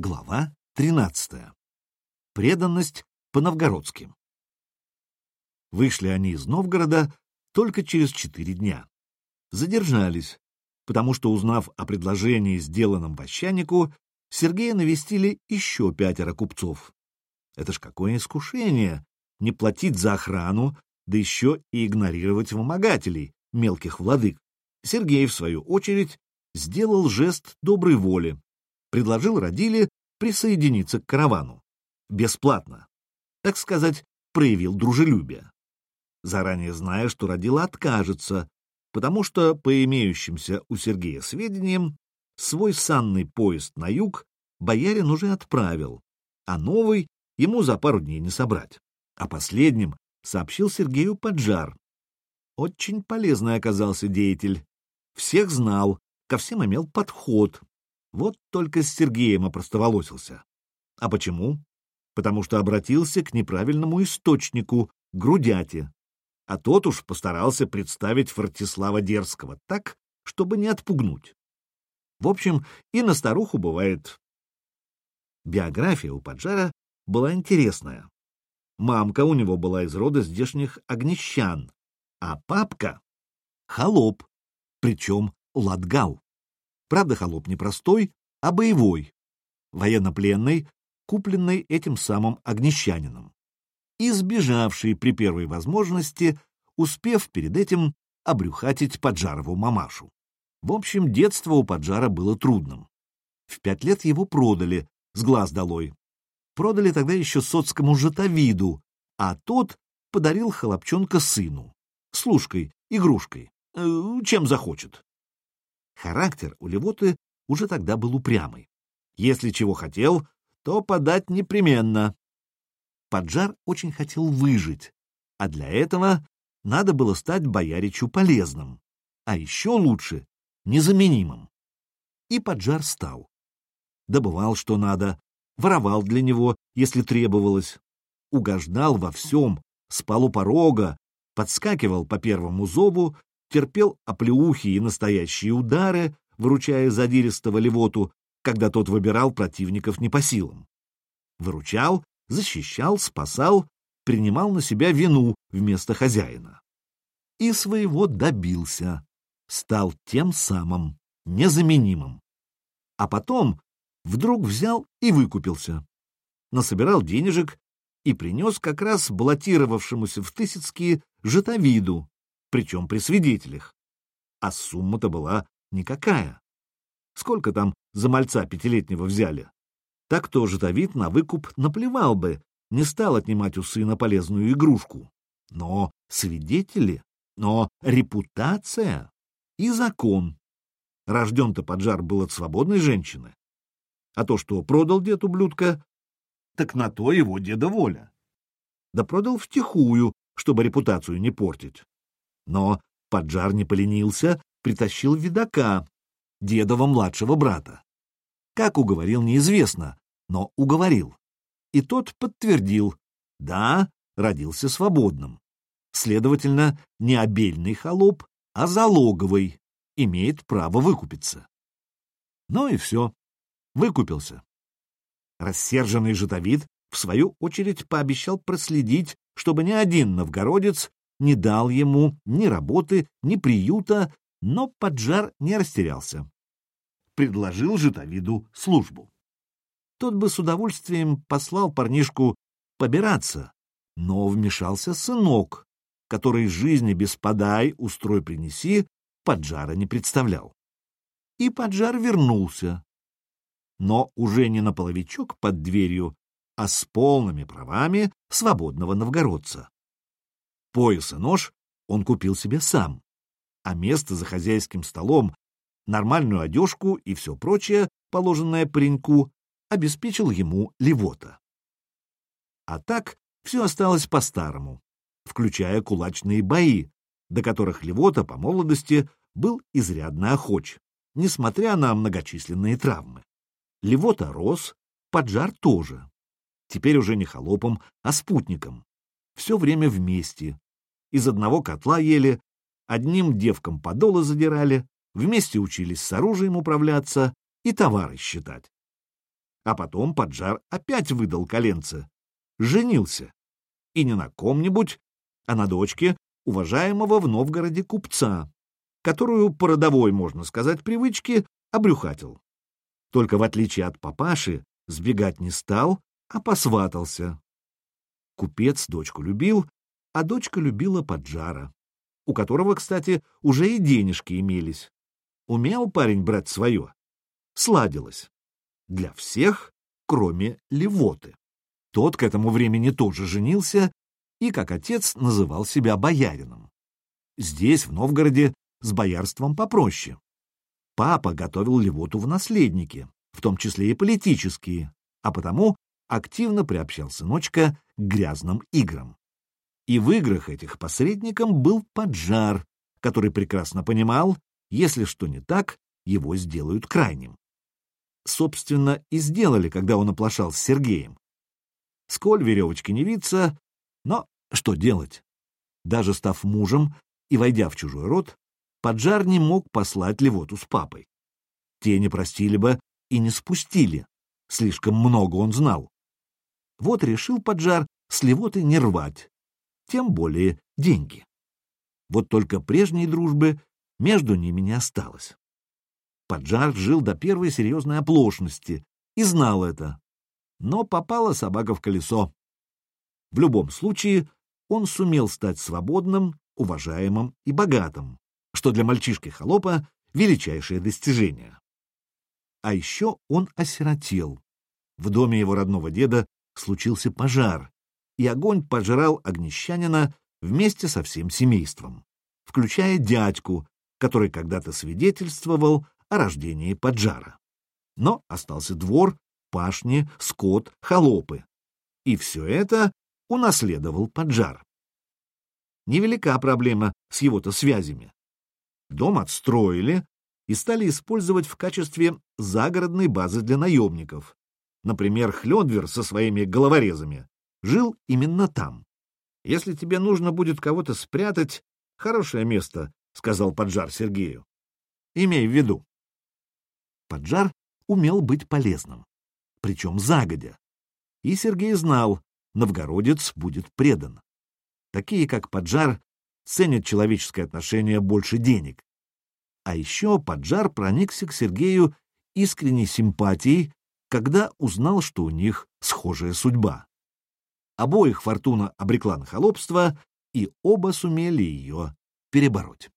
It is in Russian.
Глава 13. Преданность по-новгородски. Вышли они из Новгорода только через четыре дня. Задержались, потому что, узнав о предложении, сделанном Ващанику, Сергея навестили еще пятеро купцов. Это ж какое искушение — не платить за охрану, да еще и игнорировать вымогателей, мелких владык. Сергей, в свою очередь, сделал жест доброй воли, предложил Радиле присоединиться к каравану. Бесплатно. Так сказать, проявил дружелюбие. Заранее зная, что Радила откажется, потому что, по имеющимся у Сергея сведениям, свой санный поезд на юг боярин уже отправил, а новый ему за пару дней не собрать. А последним сообщил Сергею Поджар. Очень полезный оказался деятель. Всех знал, ко всем имел подход, вот только с Сергеем опростоволосился. А почему? Потому что обратился к неправильному источнику, грудяте. А тот уж постарался представить Фортислава Дерзкого так, чтобы не отпугнуть. В общем, и на старуху бывает. Биография у Поджара была интересная. Мамка у него была из рода здешних огнещан, а папка — холоп, причем ладгал. Правда, холоп не простой, а боевой, военнопленный, купленный этим самым огнещанином, и сбежавший при первой возможности, успев перед этим обрюхатить Поджарову мамашу. В общем, детство у Поджара было трудным. В пять лет его продали, с глаз долой. Продали тогда еще соцкому житовиду, а тот подарил холопчонка сыну, служкой, игрушкой, э, чем захочет. Характер у Левоты уже тогда был упрямый. Если чего хотел, то подать непременно. Поджар очень хотел выжить, а для этого надо было стать бояричу полезным, а еще лучше — незаменимым. И Поджар стал. Добывал, что надо, воровал для него, если требовалось, угождал во всем, спал у порога, подскакивал по первому зову терпел оплеухи и настоящие удары, выручая задиристого Левоту, когда тот выбирал противников не по силам. Выручал, защищал, спасал, принимал на себя вину вместо хозяина. И своего добился, стал тем самым, незаменимым. А потом вдруг взял и выкупился. Насобирал денежек и принес как раз баллотировавшемуся в Тысяцкие житовиду, причем при свидетелях. А сумма-то была никакая. Сколько там за мальца пятилетнего взяли? Так тоже Давид на выкуп наплевал бы, не стал отнимать у сына полезную игрушку. Но свидетели, но репутация и закон. Рожден-то поджар был от свободной женщины. А то, что продал дед ублюдка, так на то его деда воля. Да продал втихую, чтобы репутацию не портить. Но Поджар не поленился, притащил видака, дедова младшего брата. Как уговорил, неизвестно, но уговорил. И тот подтвердил, да, родился свободным. Следовательно, не обельный холоп, а залоговый, имеет право выкупиться. Ну и все, выкупился. Рассерженный житовид, в свою очередь, пообещал проследить, чтобы ни один новгородец не дал ему ни работы, ни приюта, но поджар не растерялся. Предложил житовиду службу. Тот бы с удовольствием послал парнишку побираться, но вмешался сынок, который жизни без подай, устрой принеси, поджара не представлял. И поджар вернулся, но уже не на половичок под дверью, а с полными правами свободного новгородца. Пояс и нож он купил себе сам, а место за хозяйским столом, нормальную одежку и все прочее, положенное пареньку, обеспечил ему Левота. А так все осталось по-старому, включая кулачные бои, до которых Левота по молодости был изрядно охоч, несмотря на многочисленные травмы. Левота рос, поджар тоже. Теперь уже не холопом, а спутником все время вместе. Из одного котла ели, одним девкам подолы задирали, вместе учились с оружием управляться и товары считать. А потом Поджар опять выдал коленце. Женился. И не на ком-нибудь, а на дочке уважаемого в Новгороде купца, которую по родовой, можно сказать, привычке обрюхатил. Только в отличие от папаши, сбегать не стал, а посватался. Купец дочку любил, а дочка любила поджара, у которого, кстати, уже и денежки имелись. Умел парень брать свое. Сладилось. Для всех, кроме Левоты. Тот к этому времени тоже женился и, как отец, называл себя боярином. Здесь, в Новгороде, с боярством попроще. Папа готовил Левоту в наследники, в том числе и политические, а потому активно приобщал сыночка к грязным играм. И в играх этих посредником был поджар, который прекрасно понимал, если что не так, его сделают крайним. Собственно, и сделали, когда он оплошал с Сергеем. Сколь веревочки не виться, но что делать? Даже став мужем и войдя в чужой род, Поджар не мог послать Левоту с папой. Те не простили бы и не спустили. Слишком много он знал. Вот решил Поджар с Левотой не рвать, тем более деньги. Вот только прежней дружбы между ними не осталось. Поджар жил до первой серьезной оплошности и знал это. Но попала собака в колесо. В любом случае, он сумел стать свободным, уважаемым и богатым, что для мальчишки-холопа величайшее достижение. А еще он осиротел. В доме его родного деда случился пожар, и огонь пожрал огнещанина вместе со всем семейством, включая дядьку, который когда-то свидетельствовал о рождении поджара. Но остался двор, пашни, скот, холопы. И все это унаследовал поджар. Невелика проблема с его-то связями. Дом отстроили и стали использовать в качестве загородной базы для наемников. Например, Хлёдвер со своими головорезами жил именно там. Если тебе нужно будет кого-то спрятать, хорошее место, — сказал Поджар Сергею. Имей в виду. Поджар умел быть полезным, причем загодя. И Сергей знал, новгородец будет предан. Такие, как Поджар, ценят человеческое отношение больше денег. А еще Поджар проникся к Сергею искренней симпатией, когда узнал, что у них схожая судьба. Обоих Фортуна обрекла на холопство, и оба сумели ее перебороть.